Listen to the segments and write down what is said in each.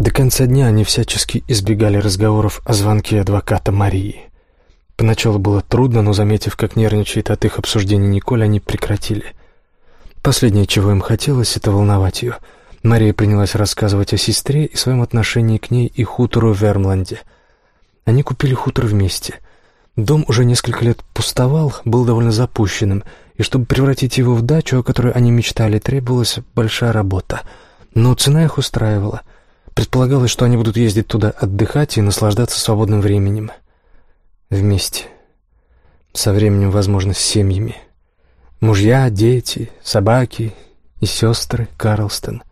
До конца дня они всячески избегали разговоров о звонке адвоката Марии. Поначалу было трудно, но, заметив, как нервничает от их обсуждений Николь, они прекратили. Последнее, чего им хотелось, это волновать ее. Мария принялась рассказывать о сестре и своем отношении к ней и хутору в Вермланде. Они купили хутор вместе. Дом уже несколько лет пустовал, был довольно запущенным, и чтобы превратить его в дачу, о которой они мечтали, требовалась большая работа. Но цена их устраивала. Предполагалось, что они будут ездить туда отдыхать и наслаждаться свободным временем. Вместе. Со временем, возможно, с семьями. Мужья, дети, собаки и сестры Карлстон.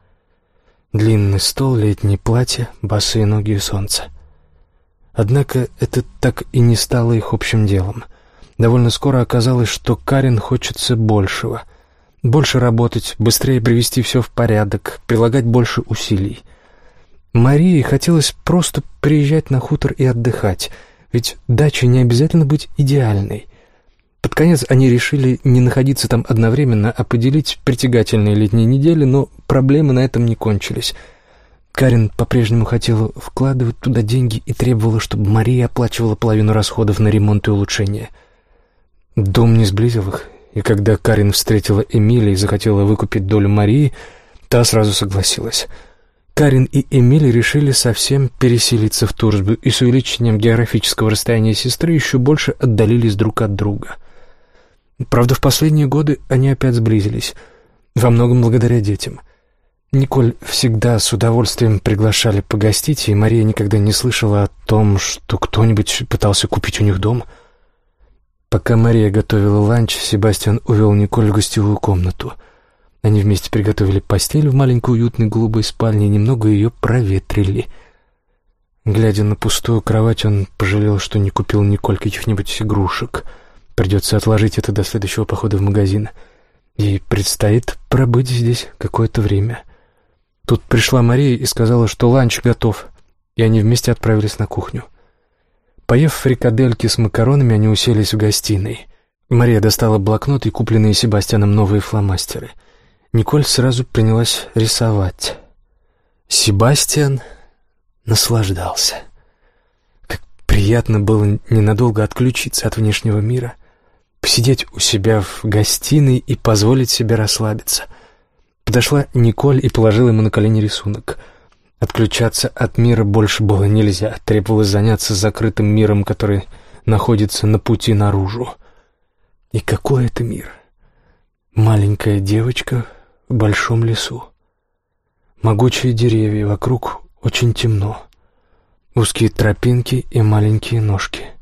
Длинный стол, летнее платье, босые ноги и солнце. Однако это так и не стало их общим делом. Довольно скоро оказалось, что Карен хочется большего. Больше работать, быстрее привести все в порядок, прилагать больше усилий. Марии хотелось просто приезжать на хутор и отдыхать, ведь дача не обязательно быть идеальной. Под конец они решили не находиться там одновременно, а поделить притягательные летние недели, но проблемы на этом не кончились. Карин по-прежнему хотела вкладывать туда деньги и требовала, чтобы Мария оплачивала половину расходов на ремонт и улучшение. Дом не сблизил их, и когда Карин встретила Эмили и захотела выкупить долю Марии, та сразу согласилась. Карин и Эмили решили совсем переселиться в Турсбю и с увеличением географического расстояния сестры еще больше отдалились друг от друга — Правда, в последние годы они опять сблизились, во многом благодаря детям. Николь всегда с удовольствием приглашали погостить, и Мария никогда не слышала о том, что кто-нибудь пытался купить у них дом. Пока Мария готовила ланч, Себастьян увел Николь в гостевую комнату. Они вместе приготовили постель в маленькой уютной голубой спальне и немного ее проветрили. Глядя на пустую кровать, он пожалел, что не купил Николь каких-нибудь игрушек — Придется отложить это до следующего похода в магазин. Ей предстоит пробыть здесь какое-то время. Тут пришла Мария и сказала, что ланч готов, и они вместе отправились на кухню. Поев фрикадельки с макаронами, они уселись в гостиной. Мария достала блокнот и купленные Себастьяном новые фломастеры. Николь сразу принялась рисовать. Себастьян наслаждался. Как приятно было ненадолго отключиться от внешнего мира — посидеть у себя в гостиной и позволить себе расслабиться. Подошла Николь и положила ему на колени рисунок. Отключаться от мира больше было нельзя, требовалось заняться закрытым миром, который находится на пути наружу. И какой это мир? Маленькая девочка большом лесу. Могучие деревья, вокруг очень темно. Узкие тропинки и маленькие ножки —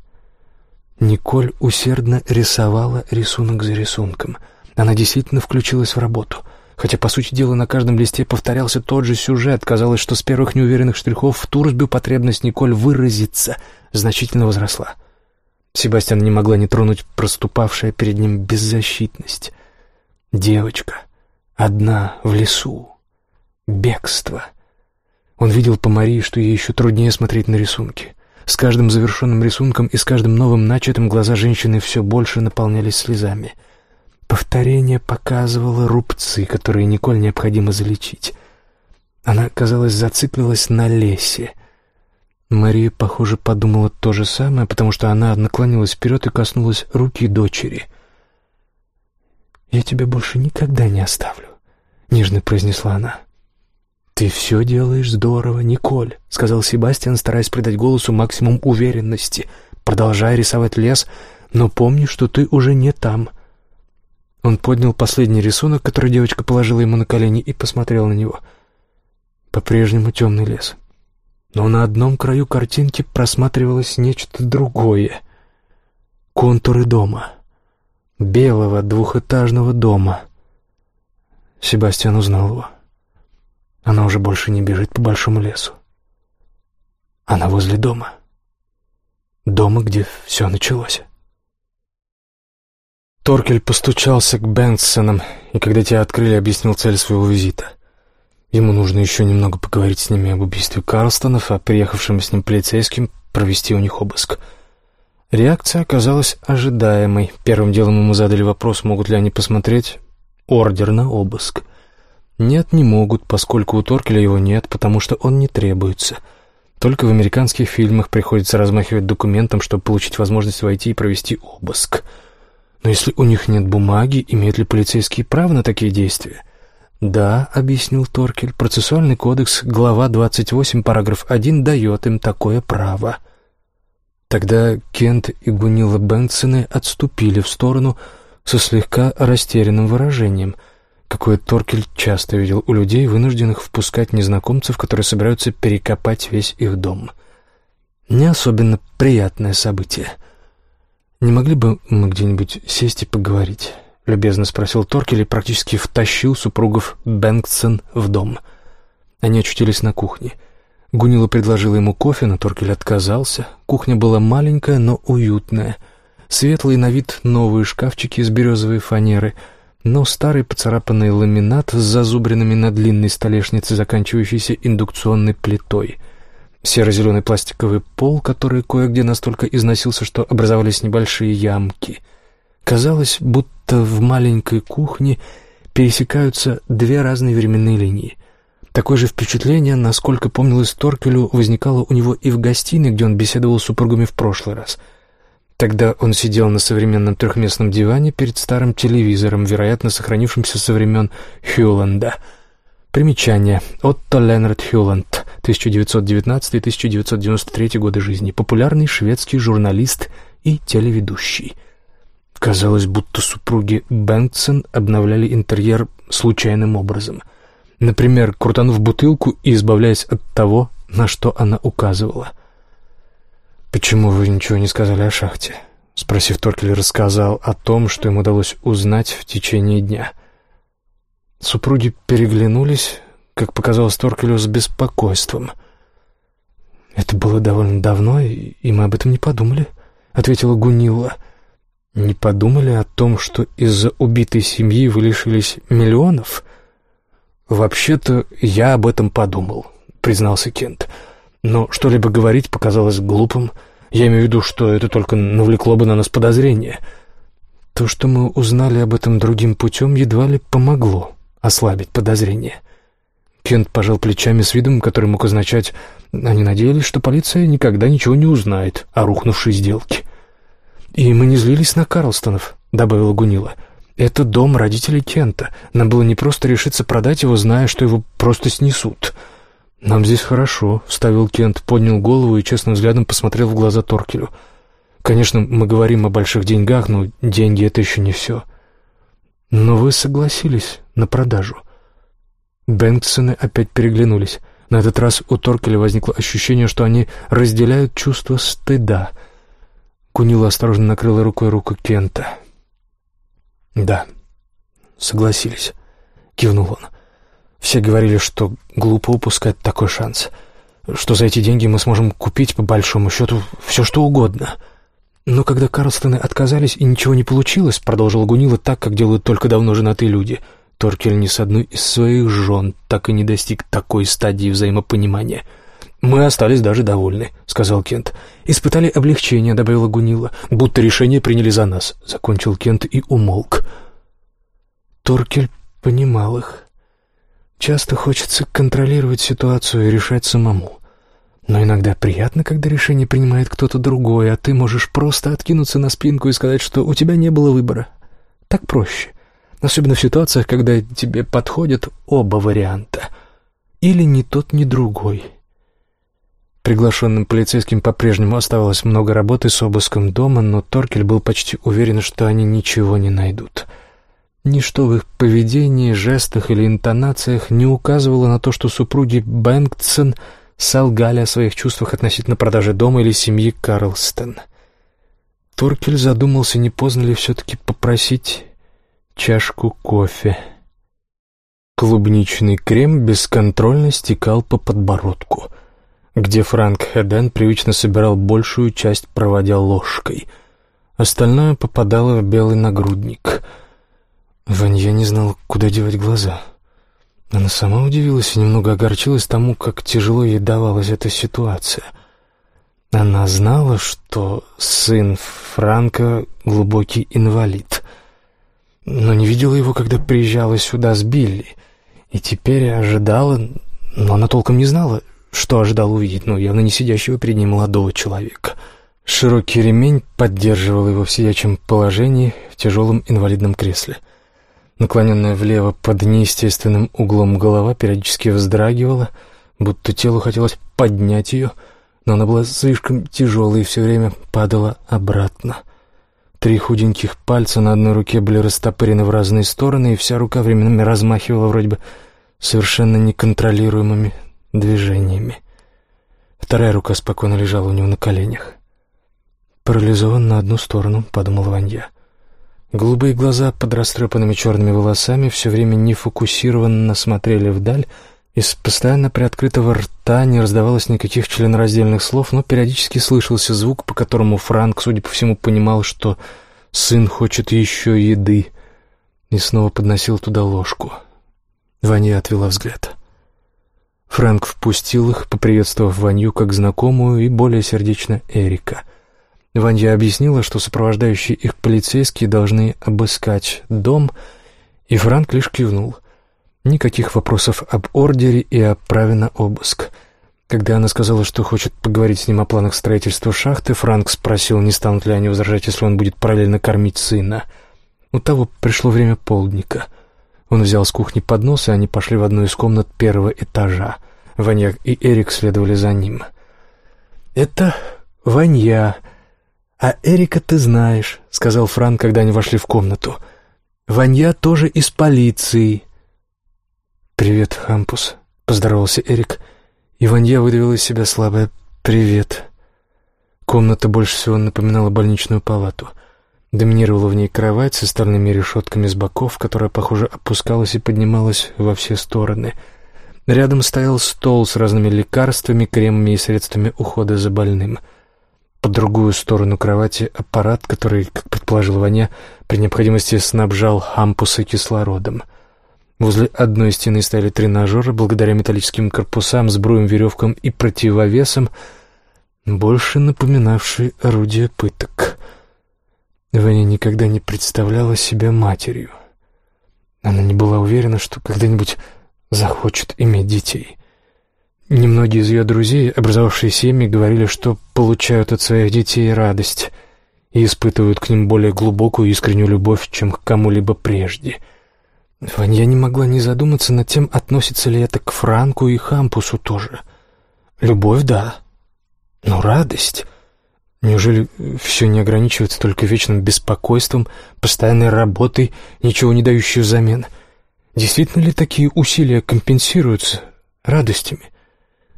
Николь усердно рисовала рисунок за рисунком. Она действительно включилась в работу. Хотя, по сути дела, на каждом листе повторялся тот же сюжет. Казалось, что с первых неуверенных штрихов в Турсбю потребность Николь выразиться значительно возросла. Себастьян не могла не тронуть проступавшая перед ним беззащитность. Девочка, одна в лесу, бегство. Он видел по Марии, что ей еще труднее смотреть на рисунки. С каждым завершенным рисунком и с каждым новым начатым глаза женщины все больше наполнялись слезами. Повторение показывало рубцы, которые Николь необходимо залечить. Она, казалось, зациклилась на лесе. Мария, похоже, подумала то же самое, потому что она наклонилась вперед и коснулась руки дочери. «Я тебя больше никогда не оставлю», — нежно произнесла она. «Ты все делаешь здорово, Николь», — сказал Себастьян, стараясь придать голосу максимум уверенности, продолжая рисовать лес, «но помни, что ты уже не там». Он поднял последний рисунок, который девочка положила ему на колени, и посмотрел на него. По-прежнему темный лес. Но на одном краю картинки просматривалось нечто другое. Контуры дома. Белого двухэтажного дома. Себастьян узнал его. Она уже больше не бежит по большому лесу. Она возле дома. Дома, где все началось. Торкель постучался к Бенсонам, и когда те открыли, объяснил цель своего визита. Ему нужно еще немного поговорить с ними об убийстве Карлстонов, а приехавшим с ним полицейским провести у них обыск. Реакция оказалась ожидаемой. Первым делом ему задали вопрос, могут ли они посмотреть ордер на обыск — Нет, не могут, поскольку у Торкеля его нет, потому что он не требуется. Только в американских фильмах приходится размахивать документом, чтобы получить возможность войти и провести обыск. Но если у них нет бумаги, имеют ли полицейские право на такие действия? «Да», — объяснил Торкель, — «процессуальный кодекс, глава 28, параграф 1, дает им такое право». Тогда Кент и Гунила Бенксены отступили в сторону со слегка растерянным выражением — какое Торкель часто видел у людей, вынужденных впускать незнакомцев, которые собираются перекопать весь их дом. Не особенно приятное событие. «Не могли бы мы где-нибудь сесть и поговорить?» — любезно спросил Торкель и практически втащил супругов Бэнксон в дом. Они очутились на кухне. Гунила предложила ему кофе, но Торкель отказался. Кухня была маленькая, но уютная. Светлые на вид новые шкафчики из березовой фанеры — но старый поцарапанный ламинат с зазубринами на длинной столешнице, заканчивающейся индукционной плитой. Серо-зеленый пластиковый пол, который кое-где настолько износился, что образовались небольшие ямки. Казалось, будто в маленькой кухне пересекаются две разные временные линии. Такое же впечатление, насколько помнилось Торкелю, возникало у него и в гостиной, где он беседовал с супругами в прошлый раз — Тогда он сидел на современном трехместном диване перед старым телевизором, вероятно, сохранившимся со времен Хьюланда. Примечание. Отто Ленард Хьюланд, 1919-1993 годы жизни. Популярный шведский журналист и телеведущий. Казалось, будто супруги Бэнксон обновляли интерьер случайным образом. Например, крутанув бутылку и избавляясь от того, на что она указывала. «Почему вы ничего не сказали о шахте?» Спросив, Торкель рассказал о том, что им удалось узнать в течение дня. Супруги переглянулись, как показалось Торкелю, с беспокойством. «Это было довольно давно, и мы об этом не подумали», — ответила Гунила. «Не подумали о том, что из-за убитой семьи вы лишились миллионов?» «Вообще-то я об этом подумал», — признался Кент. Но что-либо говорить показалось глупым. Я имею в виду, что это только навлекло бы на нас подозрения. То, что мы узнали об этом другим путем, едва ли помогло ослабить подозрения. Кент пожал плечами с видом, который мог означать «они надеялись, что полиция никогда ничего не узнает о рухнувшей сделке». «И мы не злились на Карлстонов», — добавила Гунила. «Это дом родителей Кента. Нам было не просто решиться продать его, зная, что его просто снесут». «Нам здесь хорошо», — вставил Кент, поднял голову и честным взглядом посмотрел в глаза Торкелю. «Конечно, мы говорим о больших деньгах, но деньги — это еще не все». «Но вы согласились на продажу». Бэнксоны опять переглянулись. На этот раз у Торкеля возникло ощущение, что они разделяют чувство стыда. Кунила осторожно накрыла рукой руку Кента. «Да, согласились», — кивнул он. Все говорили, что глупо упускать такой шанс, что за эти деньги мы сможем купить по большому счету все, что угодно. Но когда Карлстоны отказались и ничего не получилось, продолжил Гунила так, как делают только давно женатые люди, Торкель ни с одной из своих жен так и не достиг такой стадии взаимопонимания. «Мы остались даже довольны», — сказал Кент. «Испытали облегчение», — добавила Гунила, — «будто решение приняли за нас», — закончил Кент и умолк. Торкель понимал их. Часто хочется контролировать ситуацию и решать самому. Но иногда приятно, когда решение принимает кто-то другой, а ты можешь просто откинуться на спинку и сказать, что у тебя не было выбора. Так проще. Особенно в ситуациях, когда тебе подходят оба варианта. Или ни тот, ни другой. Приглашенным полицейским по-прежнему оставалось много работы с обыском дома, но Торкель был почти уверен, что они ничего не найдут. — Ничто в их поведении, жестах или интонациях не указывало на то, что супруги Бэнксон солгали о своих чувствах относительно продажи дома или семьи Карлстон. Торкель задумался, не поздно ли все-таки попросить чашку кофе. Клубничный крем бесконтрольно стекал по подбородку, где Франк Хеден привычно собирал большую часть, проводя ложкой. Остальное попадало в белый нагрудник — Ванья не знала, куда девать глаза. Она сама удивилась и немного огорчилась тому, как тяжело ей давалась эта ситуация. Она знала, что сын Франка глубокий инвалид, но не видела его, когда приезжала сюда с Билли, И теперь ожидала, но она толком не знала, что ожидала увидеть, но явно не сидящего перед ней молодого человека. Широкий ремень поддерживал его в сидячем положении в тяжелом инвалидном кресле. Наклоненная влево под неестественным углом голова периодически вздрагивала, будто телу хотелось поднять ее, но она была слишком тяжелой и все время падала обратно. Три худеньких пальца на одной руке были растопырены в разные стороны, и вся рука временами размахивала вроде бы совершенно неконтролируемыми движениями. Вторая рука спокойно лежала у него на коленях. «Парализован на одну сторону», — подумал Ванья. Голубые глаза под растрепанными черными волосами все время нефокусированно смотрели вдаль, из постоянно приоткрытого рта не раздавалось никаких членораздельных слов, но периодически слышался звук, по которому Франк, судя по всему, понимал, что сын хочет еще еды, и снова подносил туда ложку. Ваня отвела взгляд. Фрэнк впустил их, поприветствовав Ванью как знакомую и более сердечно Эрика. Ванья объяснила, что сопровождающие их полицейские должны обыскать дом, и Франк лишь кивнул. Никаких вопросов об ордере и о праве на обыск. Когда она сказала, что хочет поговорить с ним о планах строительства шахты, Франк спросил, не станут ли они возражать, если он будет параллельно кормить сына. У того пришло время полдника — он взял с кухни поднос, и они пошли в одну из комнат первого этажа. Ванья и Эрик следовали за ним. «Это Ванья, а Эрика ты знаешь», — сказал Франк, когда они вошли в комнату. «Ванья тоже из полиции». «Привет, Хампус», — поздоровался Эрик. И Ванья выдавила из себя слабое «привет». Комната больше всего напоминала больничную палату — Доминировала в ней кровать с остальными решетками с боков, которая, похоже, опускалась и поднималась во все стороны. Рядом стоял стол с разными лекарствами, кремами и средствами ухода за больным. По другую сторону кровати аппарат, который, как предположил Ваня, при необходимости снабжал хампусы кислородом. Возле одной стены стояли тренажеры, благодаря металлическим корпусам, сбруем, веревкам и противовесам, больше напоминавшие орудие пыток — Ваня никогда не представляла себя матерью. Она не была уверена, что когда-нибудь захочет иметь детей. Немногие из ее друзей, образовавшие семьи, говорили, что получают от своих детей радость и испытывают к ним более глубокую искреннюю любовь, чем к кому-либо прежде. Ваня не могла не задуматься над тем, относится ли это к Франку и Хампусу тоже. Любовь — да, но радость — Неужели все не ограничивается только вечным беспокойством, постоянной работой, ничего не дающей взамен? Действительно ли такие усилия компенсируются радостями?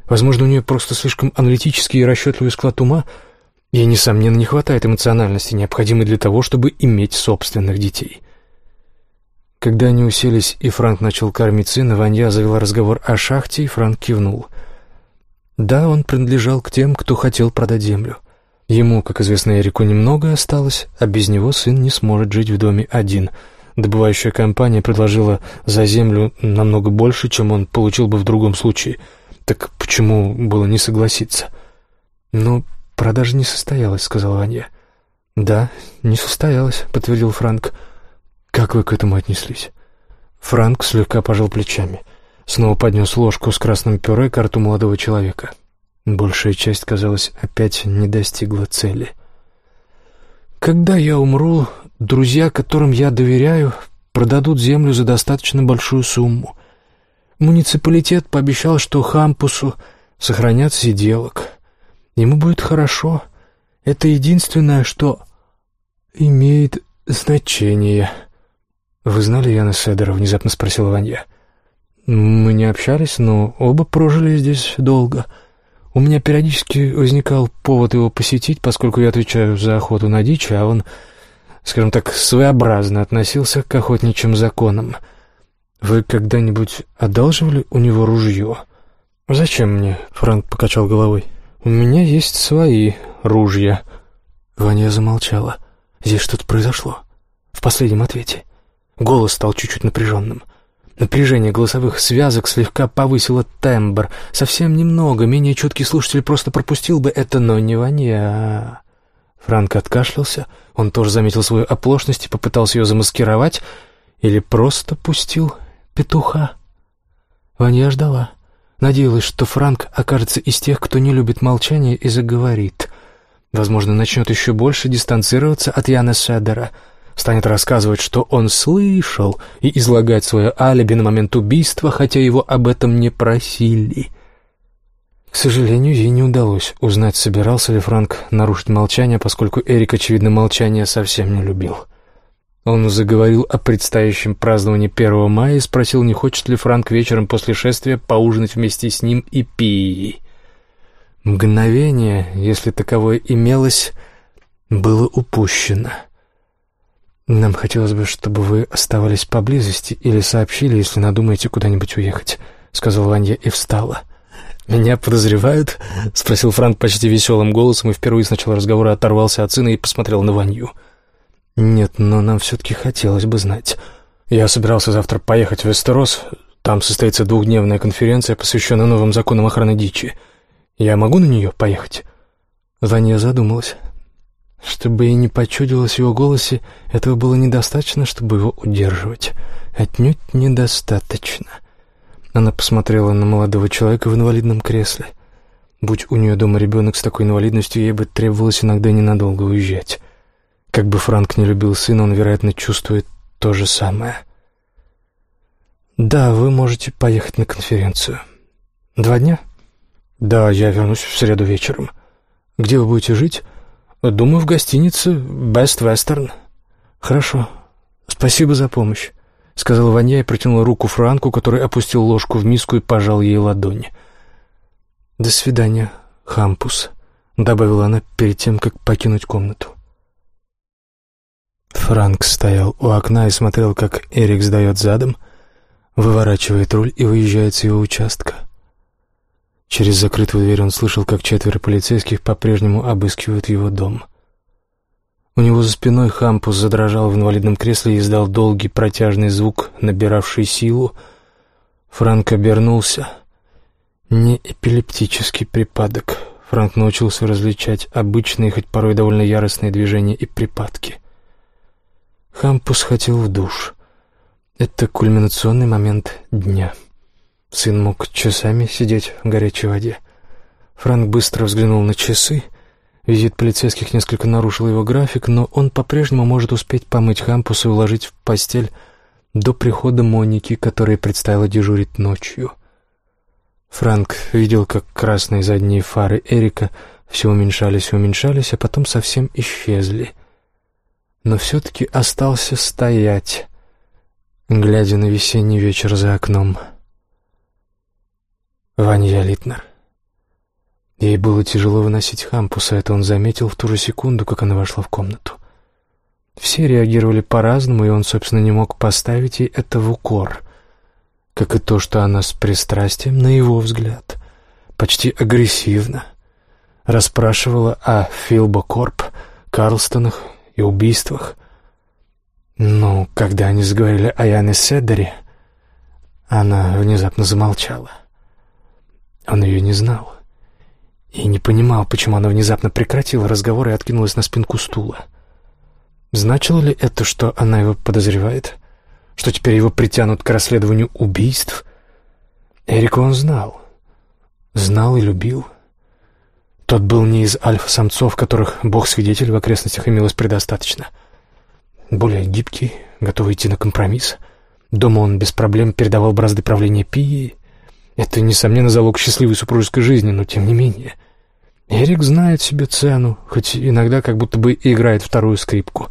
Возможно, у нее просто слишком аналитический и расчетливый склад ума, ей, несомненно, не хватает эмоциональности, необходимой для того, чтобы иметь собственных детей. Когда они уселись, и Франк начал кормить сына, Ванья завела разговор о шахте, и Франк кивнул. Да, он принадлежал к тем, кто хотел продать землю — Ему, как известно Эрику, немного осталось, а без него сын не сможет жить в доме один. Добывающая компания предложила за землю намного больше, чем он получил бы в другом случае. Так почему было не согласиться? «Ну, продажа не состоялась», — сказала Ваня. «Да, не состоялась», — подтвердил Франк. «Как вы к этому отнеслись?» Франк слегка пожал плечами. Снова поднес ложку с красным пюре к рту молодого человека. Большая часть, казалось, опять не достигла цели. «Когда я умру, друзья, которым я доверяю, продадут землю за достаточно большую сумму. Муниципалитет пообещал, что Хампусу сохранят сиделок. Ему будет хорошо. Это единственное, что имеет значение». «Вы знали Яна Седера?» — внезапно спросил Ванья. «Мы не общались, но оба прожили здесь долго». У меня периодически возникал повод его посетить, поскольку я отвечаю за охоту на дичь, а он, скажем так, своеобразно относился к охотничьим законам. Вы когда-нибудь одалживали у него ружье? Зачем мне? Франк покачал головой. У меня есть свои ружья. Ваня замолчала. Здесь что-то произошло. В последнем ответе. Голос стал чуть-чуть напряженным. Напряжение голосовых связок слегка повысило тембр. Совсем немного, менее чуткий слушатель просто пропустил бы это, но не Ваня. Франк откашлялся. Он тоже заметил свою оплошность и попытался ее замаскировать. Или просто пустил петуха. Ваня ждала. Надеялась, что Франк окажется из тех, кто не любит молчание и заговорит. Возможно, начнет еще больше дистанцироваться от Яна Седера, станет рассказывать, что он слышал, и излагать свое алиби на момент убийства, хотя его об этом не просили. К сожалению, ей не удалось узнать, собирался ли Франк нарушить молчание, поскольку Эрик, очевидно, молчание совсем не любил. Он заговорил о предстоящем праздновании 1 мая и спросил, не хочет ли Франк вечером после шествия поужинать вместе с ним и Пией. Мгновение, если таковое имелось, было упущено. «Нам хотелось бы, чтобы вы оставались поблизости или сообщили, если надумаете куда-нибудь уехать», — сказала Ванья и встала. «Меня подозревают?» — спросил Франк почти веселым голосом и впервые с начала разговора оторвался от сына и посмотрел на Ванью. «Нет, но нам все-таки хотелось бы знать. Я собирался завтра поехать в Вестерос. Там состоится двухдневная конференция, посвященная новым законам охраны дичи. Я могу на нее поехать?» Ваня задумалась. Чтобы ей не почудилось его голосе, этого было недостаточно, чтобы его удерживать. Отнюдь недостаточно. Она посмотрела на молодого человека в инвалидном кресле. Будь у нее дома ребенок с такой инвалидностью, ей бы требовалось иногда ненадолго уезжать. Как бы Франк не любил сына, он, вероятно, чувствует то же самое. «Да, вы можете поехать на конференцию. Два дня?» «Да, я вернусь в среду вечером. Где вы будете жить?» «Думаю, в гостинице Best Western». «Хорошо. Спасибо за помощь», — сказала Ваня и протянула руку Франку, который опустил ложку в миску и пожал ей ладонь. «До свидания, Хампус», — добавила она перед тем, как покинуть комнату. Франк стоял у окна и смотрел, как Эрик сдает задом, выворачивает руль и выезжает с его участка. Через закрытую дверь он слышал, как четверо полицейских по-прежнему обыскивают его дом. У него за спиной Хампус задрожал в инвалидном кресле и издал долгий протяжный звук, набиравший силу. Франк обернулся. Не эпилептический припадок. Франк научился различать обычные, хоть порой довольно яростные движения и припадки — Хампус хотел в душ. Это кульминационный момент дня. Сын мог часами сидеть в горячей воде. Франк быстро взглянул на часы. Визит полицейских несколько нарушил его график, но он по-прежнему может успеть помыть Хампуса и уложить в постель до прихода Моники, которая предстояло дежурить ночью. Франк видел, как красные задние фары Эрика все уменьшались и уменьшались, а потом совсем исчезли но все-таки остался стоять, глядя на весенний вечер за окном. Ваня Литнер. Ей было тяжело выносить Хампуса, это он заметил в ту же секунду, как она вошла в комнату. Все реагировали по-разному, и он, собственно, не мог поставить ей это в укор, как и то, что она с пристрастием, на его взгляд, почти агрессивно расспрашивала о Филбо Корп, Карлстонах и убийствах. Но когда они заговорили о Яне Седере, она внезапно замолчала. Он ее не знал и не понимал, почему она внезапно прекратила разговор и откинулась на спинку стула. Значило ли это, что она его подозревает? Что теперь его притянут к расследованию убийств? Эрика он знал. Знал и любил. — тот был не из альфа-самцов, которых бог-свидетель в окрестностях имелось предостаточно. Более гибкий, готовый идти на компромисс. Дома он без проблем передавал бразды правления Пии. Это, несомненно, залог счастливой супружеской жизни, но тем не менее. Эрик знает себе цену, хоть иногда как будто бы играет вторую скрипку.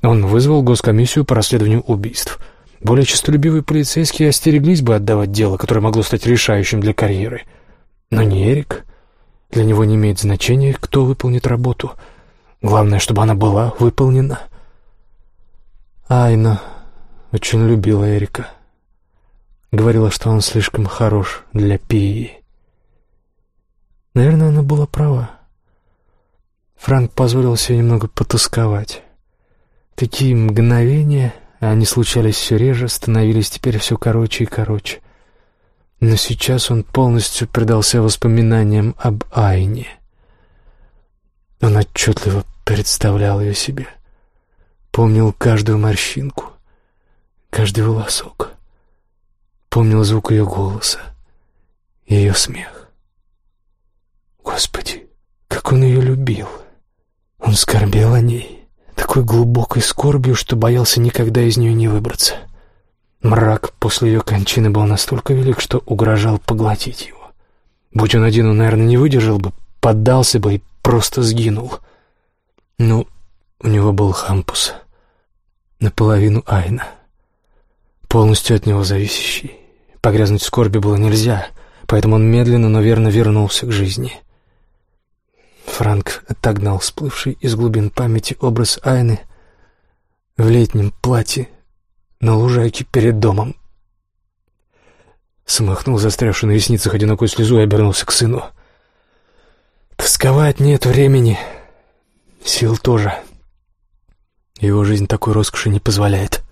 Он вызвал госкомиссию по расследованию убийств. Более честолюбивые полицейские остереглись бы отдавать дело, которое могло стать решающим для карьеры. Но не Эрик. Для него не имеет значения, кто выполнит работу. Главное, чтобы она была выполнена. Айна очень любила Эрика. Говорила, что он слишком хорош для Пии. Наверное, она была права. Франк позволил себе немного потусковать. Такие мгновения, они случались все реже, становились теперь все короче и короче. Но сейчас он полностью предался воспоминаниям об Айне. Он отчетливо представлял ее себе, помнил каждую морщинку, каждый волосок, Помнил звук ее голоса, ее смех. Господи, как он ее любил! Он скорбел о ней, такой глубокой скорбью, что боялся никогда из нее не выбраться. Мрак после ее кончины был настолько велик, что угрожал поглотить его. Будь он один, он, наверное, не выдержал бы, поддался бы и просто сгинул. Но у него был Хампус, наполовину Айна, полностью от него зависящий. Погрязнуть в скорби было нельзя, поэтому он медленно, но верно вернулся к жизни — Франк отогнал всплывший из глубин памяти образ Айны в летнем платье на лужайке перед домом. Смахнул застрявшую на ресницах одинокую слезу и обернулся к сыну. Тосковать нет времени, сил тоже. Его жизнь такой роскоши не позволяет.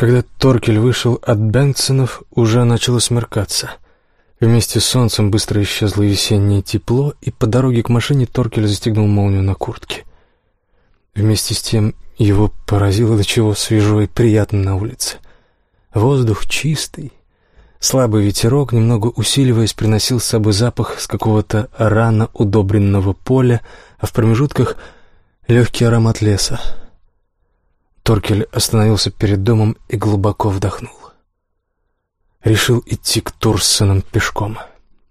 Когда Торкель вышел от Бенксонов, уже начало смеркаться — Вместе с солнцем быстро исчезло весеннее тепло, и по дороге к машине Торкель застегнул молнию на куртке. Вместе с тем его поразило до чего свежо и приятно на улице. Воздух чистый, слабый ветерок, немного усиливаясь, приносил с собой запах с какого-то рано удобренного поля, а в промежутках легкий аромат леса. Торкель остановился перед домом и глубоко вдохнул решил идти к Турсонам пешком.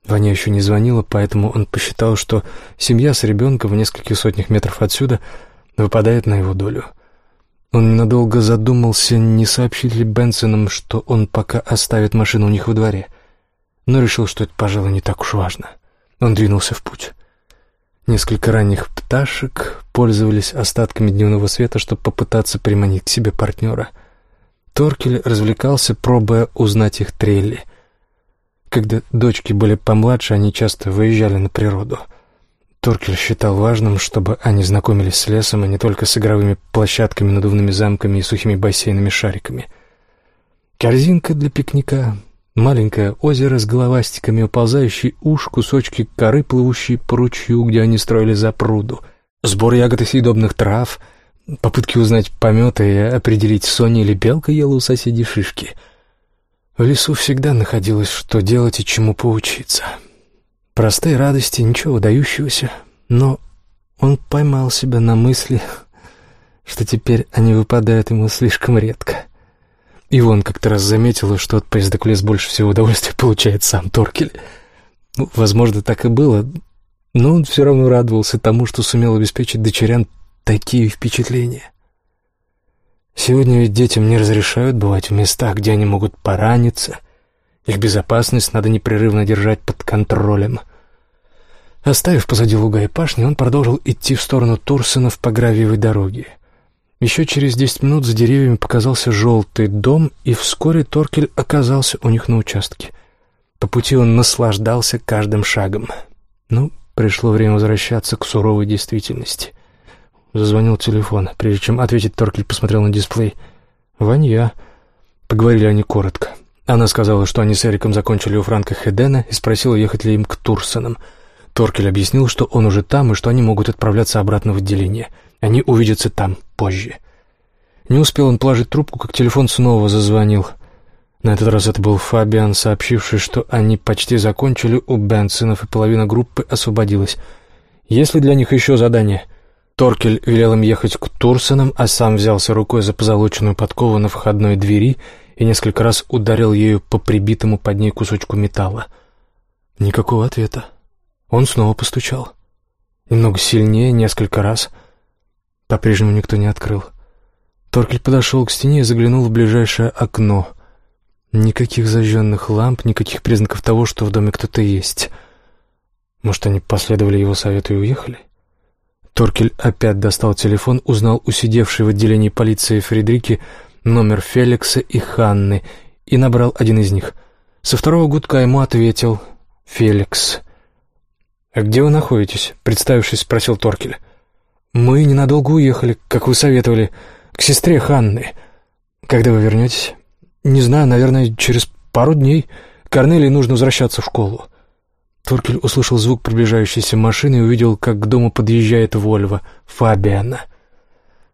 Ваня еще не звонила, поэтому он посчитал, что семья с ребенком в нескольких сотнях метров отсюда выпадает на его долю. Он ненадолго задумался, не сообщить ли Бенсонам, что он пока оставит машину у них во дворе, но решил, что это, пожалуй, не так уж важно. Он двинулся в путь. Несколько ранних пташек пользовались остатками дневного света, чтобы попытаться приманить к себе партнера — Торкель развлекался, пробуя узнать их трелли. Когда дочки были помладше, они часто выезжали на природу. Торкель считал важным, чтобы они знакомились с лесом, а не только с игровыми площадками, надувными замками и сухими бассейнами-шариками. Корзинка для пикника, маленькое озеро с головастиками, уползающий уж, кусочки коры, плывущие по ручью, где они строили запруду, сбор ягод и съедобных трав — Попытки узнать пометы и определить, Соня или Белка ела у соседей шишки. В лесу всегда находилось, что делать и чему поучиться. Простые радости, ничего выдающегося, но он поймал себя на мысли, что теперь они выпадают ему слишком редко. И вон как-то раз заметила, что от поезда к лес больше всего удовольствия получает сам Торкель. Ну, возможно, так и было, но он все равно радовался тому, что сумел обеспечить дочерям такие впечатления. Сегодня ведь детям не разрешают бывать в местах, где они могут пораниться. Их безопасность надо непрерывно держать под контролем. Оставив позади луга и пашни, он продолжил идти в сторону Турсонов по гравиевой дороге. Еще через десять минут за деревьями показался желтый дом, и вскоре Торкель оказался у них на участке. По пути он наслаждался каждым шагом. Ну, пришло время возвращаться к суровой действительности. Зазвонил телефон. Прежде чем ответить, Торкель посмотрел на дисплей. «Ванья». Поговорили они коротко. Она сказала, что они с Эриком закончили у Франка Хедена и спросила, ехать ли им к Турсонам. Торкель объяснил, что он уже там и что они могут отправляться обратно в отделение. Они увидятся там позже. Не успел он положить трубку, как телефон снова зазвонил. На этот раз это был Фабиан, сообщивший, что они почти закончили у Бенсонов, и половина группы освободилась. «Есть ли для них еще задание?» Торкель велел им ехать к Турсонам, а сам взялся рукой за позолоченную подкову на входной двери и несколько раз ударил ею по прибитому под ней кусочку металла. Никакого ответа. Он снова постучал. Немного сильнее, несколько раз. По-прежнему никто не открыл. Торкель подошел к стене и заглянул в ближайшее окно. Никаких зажженных ламп, никаких признаков того, что в доме кто-то есть. Может, они последовали его совету и уехали? Торкель опять достал телефон, узнал у сидевшей в отделении полиции Фредрики номер Феликса и Ханны и набрал один из них. Со второго гудка ему ответил Феликс. «А где вы находитесь?» — представившись, спросил Торкель. «Мы ненадолго уехали, как вы советовали, к сестре Ханны. Когда вы вернетесь?» «Не знаю, наверное, через пару дней. Корнелии нужно возвращаться в школу». Торкель услышал звук приближающейся машины и увидел, как к дому подъезжает Вольво Фабиана.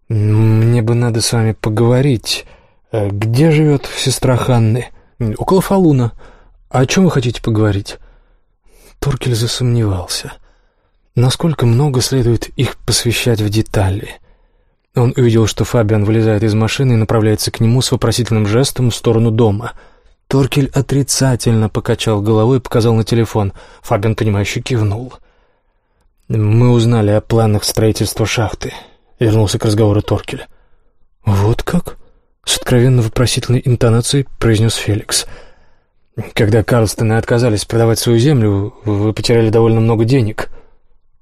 «Мне бы надо с вами поговорить», «Э, «Где живет сестра Ханны?» «Около Фалуна. А о чем вы хотите поговорить?» Торкель засомневался. Насколько много следует их посвящать в детали? Он увидел, что Фабиан вылезает из машины и направляется к нему с вопросительным жестом в сторону дома. Торкель отрицательно покачал головой и показал на телефон. Фабиан, понимающе кивнул. «Мы узнали о планах строительства шахты», — вернулся к разговору Торкель. «Вот как?» — с откровенно вопросительной интонацией произнес Феликс. «Когда Карлстоны отказались продавать свою землю, вы потеряли довольно много денег».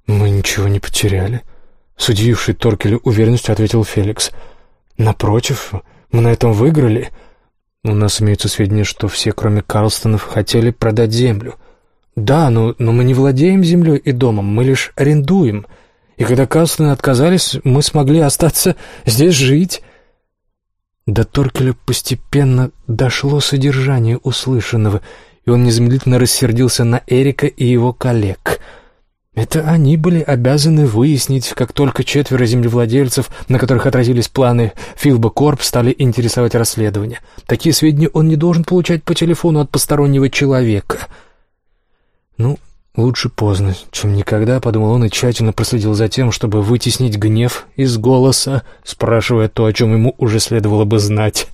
«Мы ничего не потеряли», — с удивившей Торкелю уверенностью ответил Феликс. «Напротив, мы на этом выиграли. У нас имеются сведения, что все, кроме Карлстонов, хотели продать землю. Да, но, но мы не владеем землей и домом, мы лишь арендуем. И когда Карлстоны отказались, мы смогли остаться здесь жить». До Торкеля постепенно дошло содержание услышанного, и он незамедлительно рассердился на Эрика и его коллег — это они были обязаны выяснить, как только четверо землевладельцев, на которых отразились планы Филба Корп, стали интересовать расследование. Такие сведения он не должен получать по телефону от постороннего человека. Ну, лучше поздно, чем никогда, подумал он и тщательно проследил за тем, чтобы вытеснить гнев из голоса, спрашивая то, о чем ему уже следовало бы знать.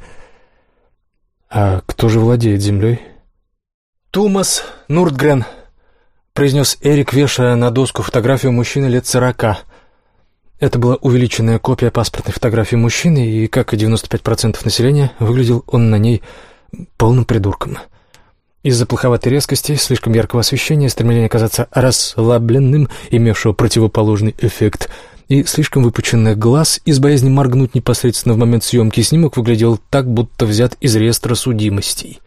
«А кто же владеет землей?» «Тумас Нуртгрен», произнес Эрик, вешая на доску фотографию мужчины лет сорока. Это была увеличенная копия паспортной фотографии мужчины, и, как и 95% населения, выглядел он на ней полным придурком. Из-за плоховатой резкости, слишком яркого освещения, стремления казаться расслабленным, имевшего противоположный эффект, и слишком выпученных глаз, из боязни моргнуть непосредственно в момент съемки снимок выглядел так, будто взят из реестра судимостей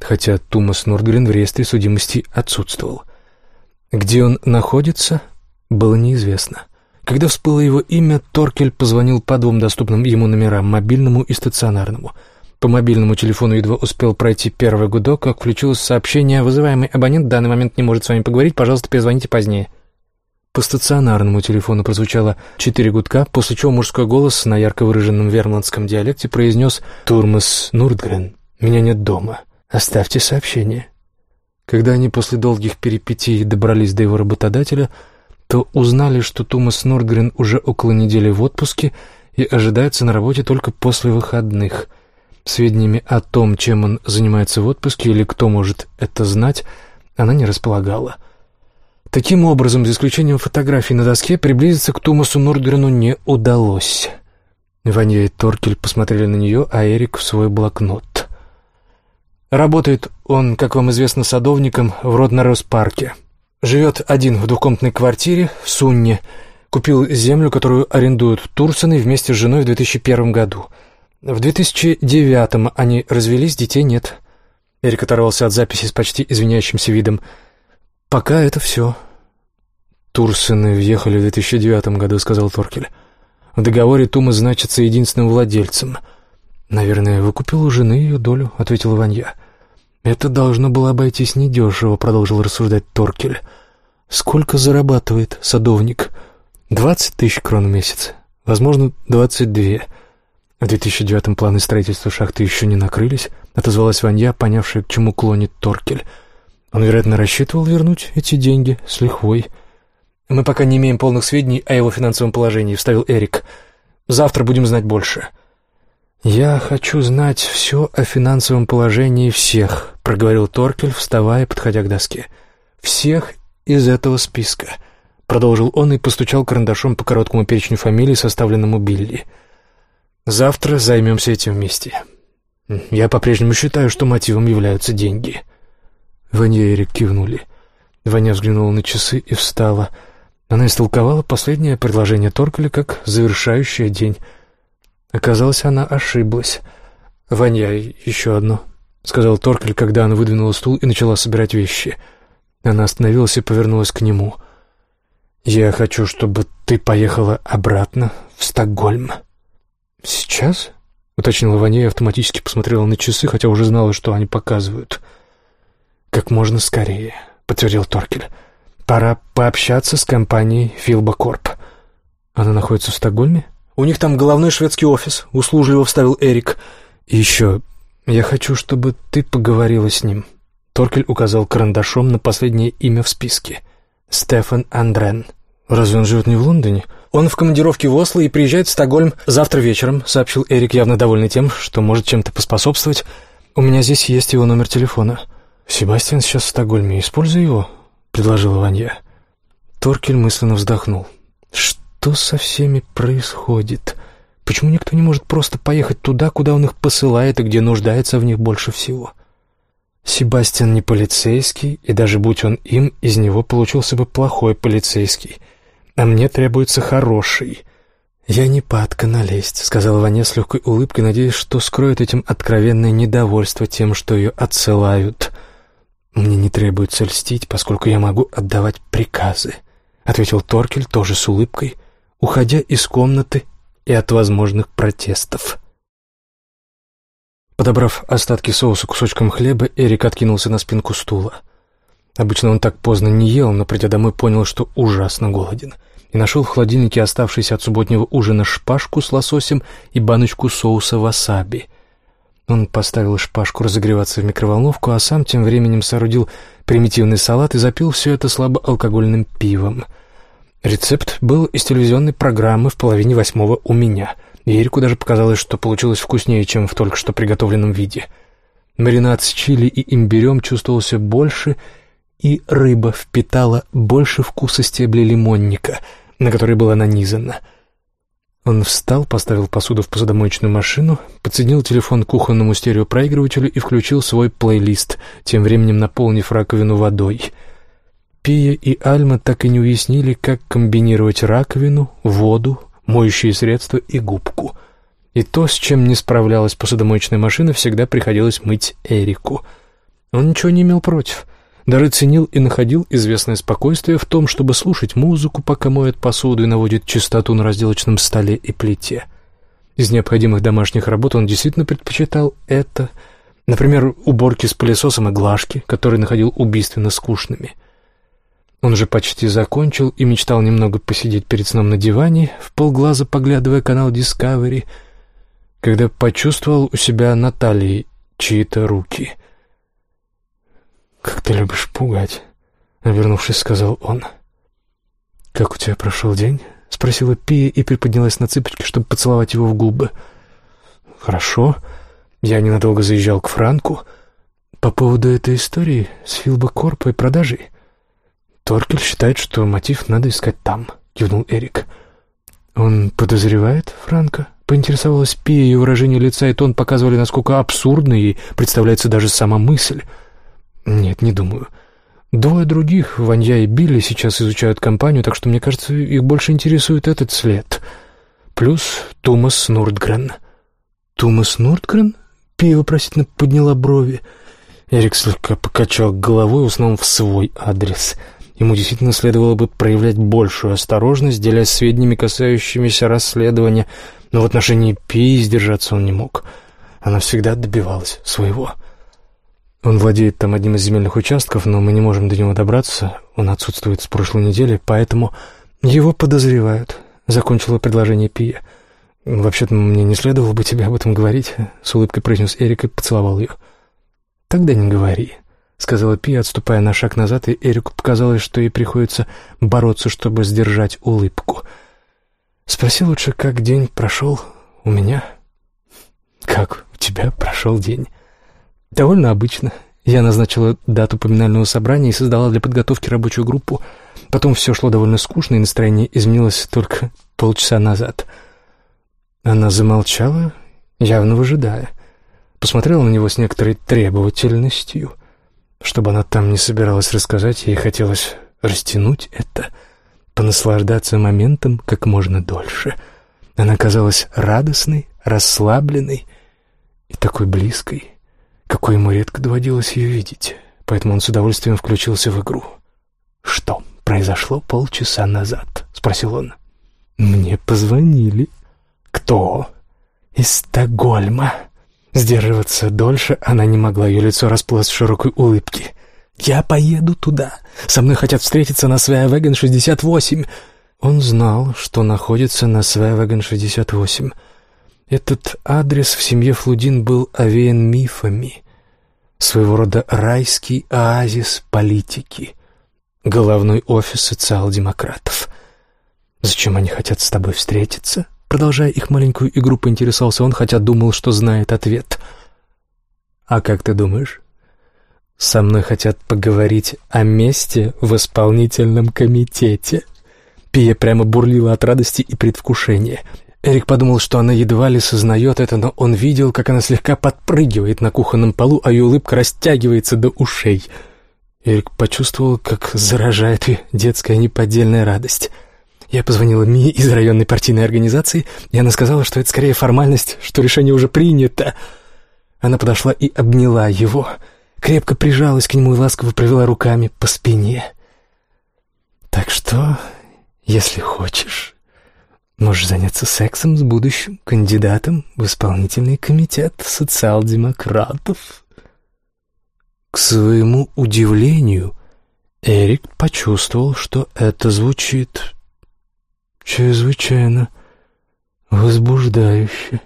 хотя Тумас Нордгрен в реестре судимости отсутствовал. Где он находится, было неизвестно. Когда всплыло его имя, Торкель позвонил по двум доступным ему номерам, мобильному и стационарному. По мобильному телефону едва успел пройти первый гудок, как включилось сообщение «Вызываемый абонент в данный момент не может с вами поговорить, пожалуйста, перезвоните позднее». По стационарному телефону прозвучало четыре гудка, после чего мужской голос на ярко выраженном вермландском диалекте произнес «Турмас Нурдгрен, меня нет дома». Оставьте сообщение». Когда они после долгих перипетий добрались до его работодателя, то узнали, что Томас Нордгрен уже около недели в отпуске и ожидается на работе только после выходных. Сведениями о том, чем он занимается в отпуске или кто может это знать, она не располагала. Таким образом, за исключением фотографий на доске, приблизиться к Томасу Нордгрену не удалось. Ваня и Торкель посмотрели на нее, а Эрик в свой блокнот. Работает он, как вам известно, садовником в Роднорос-парке. Живет один в двухкомнатной квартире в Сунне. Купил землю, которую арендуют Турсены вместе с женой в 2001 году. В 2009 они развелись, детей нет. Эрик оторвался от записи с почти извиняющимся видом. «Пока это все». «Турсены въехали в 2009 году», — сказал Торкель. «В договоре Тума значится единственным владельцем». «Наверное, выкупил у жены ее долю», — ответил Ванья. «Это должно было обойтись недешево», — продолжил рассуждать Торкель. «Сколько зарабатывает садовник?» «Двадцать тысяч крон в месяц. Возможно, двадцать две». В 2009-м планы строительства шахты еще не накрылись, отозвалась Ванья, понявшая, к чему клонит Торкель. Он, вероятно, рассчитывал вернуть эти деньги с лихвой. «Мы пока не имеем полных сведений о его финансовом положении», — вставил Эрик. «Завтра будем знать больше». «Я хочу знать все о финансовом положении всех», — проговорил Торкель, вставая подходя к доске. «Всех из этого списка», — продолжил он и постучал карандашом по короткому перечню фамилий, составленному Билли. «Завтра займемся этим вместе. Я по-прежнему считаю, что мотивом являются деньги». Ваня и Эрик кивнули. Ваня взглянула на часы и встала. Она истолковала последнее предложение Торкеля как завершающее день — Оказалось, она ошиблась. «Ваня, еще одно», — сказал Торкель, когда она выдвинула стул и начала собирать вещи. Она остановилась и повернулась к нему. «Я хочу, чтобы ты поехала обратно в Стокгольм». «Сейчас?» — уточнила Ваня и автоматически посмотрела на часы, хотя уже знала, что они показывают. «Как можно скорее», — подтвердил Торкель. «Пора пообщаться с компанией Филбакорп». «Она находится в Стокгольме?» У них там головной шведский офис», — услужливо вставил Эрик. «И еще, я хочу, чтобы ты поговорила с ним». Торкель указал карандашом на последнее имя в списке. Стефан Андрен. «Разве он живет не в Лондоне?» «Он в командировке в Осло и приезжает в Стокгольм завтра вечером», — сообщил Эрик, явно довольный тем, что может чем-то поспособствовать. «У меня здесь есть его номер телефона». «Себастьян сейчас в Стокгольме. Используй его», — предложила Ванья. Торкель мысленно вздохнул. «Что со всеми происходит? Почему никто не может просто поехать туда, куда он их посылает и где нуждается в них больше всего?» Себастьян не полицейский, и даже будь он им, из него получился бы плохой полицейский. А мне требуется хороший. «Я не падка налезть», — сказала Ваня с легкой улыбкой, надеясь, что скроет этим откровенное недовольство тем, что ее отсылают. «Мне не требуется льстить, поскольку я могу отдавать приказы», — ответил Торкель тоже с улыбкой, уходя из комнаты и от возможных протестов. Подобрав остатки соуса кусочком хлеба, Эрик откинулся на спинку стула. Обычно он так поздно не ел, но, придя домой, понял, что ужасно голоден, и нашел в холодильнике оставшийся от субботнего ужина шпажку с лососем и баночку соуса васаби. Он поставил шпажку разогреваться в микроволновку, а сам тем временем соорудил примитивный салат и запил все это слабоалкогольным пивом. Рецепт был из телевизионной программы в половине восьмого у меня — и Эрику даже показалось, что получилось вкуснее, чем в только что приготовленном виде. Маринад с чили и имбирем чувствовался больше, и рыба впитала больше вкуса стебля лимонника, на который была нанизана. Он встал, поставил посуду в посудомоечную машину, подсоединил телефон к кухонному стереопроигрывателю и включил свой плейлист, тем временем наполнив раковину водой. Пия и Альма так и не уяснили, как комбинировать раковину, воду, моющие средства и губку. И то, с чем не справлялась посудомоечная машина, всегда приходилось мыть Эрику. Он ничего не имел против. Даже ценил и находил известное спокойствие в том, чтобы слушать музыку, пока моет посуду и наводит чистоту на разделочном столе и плите. Из необходимых домашних работ он действительно предпочитал это. Например, уборки с пылесосом и глажки, которые находил убийственно скучными — он же почти закончил и мечтал немного посидеть перед сном на диване, в полглаза поглядывая канал Discovery, когда почувствовал у себя на талии чьи-то руки. «Как ты любишь пугать», — обернувшись, сказал он. «Как у тебя прошел день?» — спросила Пия и приподнялась на цыпочки, чтобы поцеловать его в губы. «Хорошо. Я ненадолго заезжал к Франку. По поводу этой истории с Филбокорпой и продажей. «Торкель считает, что мотив надо искать там», — кивнул Эрик. «Он подозревает Франка?» — поинтересовалась Пия, ее выражение лица и тон показывали, насколько абсурдной ей представляется даже сама мысль. «Нет, не думаю. Двое других, Ванья и Билли, сейчас изучают компанию, так что, мне кажется, их больше интересует этот след. Плюс Томас Нурдгрен». «Томас Нурдгрен?» — Пия вопросительно подняла брови. Эрик слегка покачал головой, основном в свой адрес — Ему действительно следовало бы проявлять большую осторожность, делясь сведениями, касающимися расследования, но в отношении Пи сдержаться он не мог. Она всегда добивалась своего. Он владеет там одним из земельных участков, но мы не можем до него добраться, он отсутствует с прошлой недели, поэтому его подозревают, — закончила предложение Пия. «Вообще-то мне не следовало бы тебе об этом говорить», — с улыбкой произнес Эрик и поцеловал ее. «Тогда не говори», — сказала Пи, отступая на шаг назад, и Эрику показалось, что ей приходится бороться, чтобы сдержать улыбку. «Спроси лучше, как день прошел у меня?» «Как у тебя прошел день?» «Довольно обычно. Я назначила дату поминального собрания и создала для подготовки рабочую группу. Потом все шло довольно скучно, и настроение изменилось только полчаса назад». Она замолчала, явно выжидая. Посмотрела на него с некоторой требовательностью — чтобы она там не собиралась рассказать, ей хотелось растянуть это, понаслаждаться моментом как можно дольше. Она казалась радостной, расслабленной и такой близкой, какой ему редко доводилось ее видеть, поэтому он с удовольствием включился в игру. «Что произошло полчаса назад?» — спросил он. «Мне позвонили». «Кто?» «Из Стокгольма». Сдерживаться дольше она не могла, ее лицо расплылось в широкой улыбке. «Я поеду туда. Со мной хотят встретиться на Свеавеген 68. Он знал, что находится на Свайваген-68. Этот адрес в семье Флудин был овеян мифами. Своего рода райский оазис политики. Головной офис социал-демократов. «Зачем они хотят с тобой встретиться?» Продолжая их маленькую игру, поинтересовался он, хотя думал, что знает ответ. «А как ты думаешь?» «Со мной хотят поговорить о месте в исполнительном комитете». Пия прямо бурлила от радости и предвкушения. Эрик подумал, что она едва ли сознает это, но он видел, как она слегка подпрыгивает на кухонном полу, а ее улыбка растягивается до ушей. Эрик почувствовал, как заражает ее детская неподдельная радость. Я позвонила Мии из районной партийной организации, и она сказала, что это скорее формальность, что решение уже принято. Она подошла и обняла его, крепко прижалась к нему и ласково провела руками по спине. «Так что если хочешь, можешь заняться сексом с будущим кандидатом в исполнительный комитет социал-демократов. К своему удивлению, Эрик почувствовал, что это звучит чрезвычайно возбуждающе.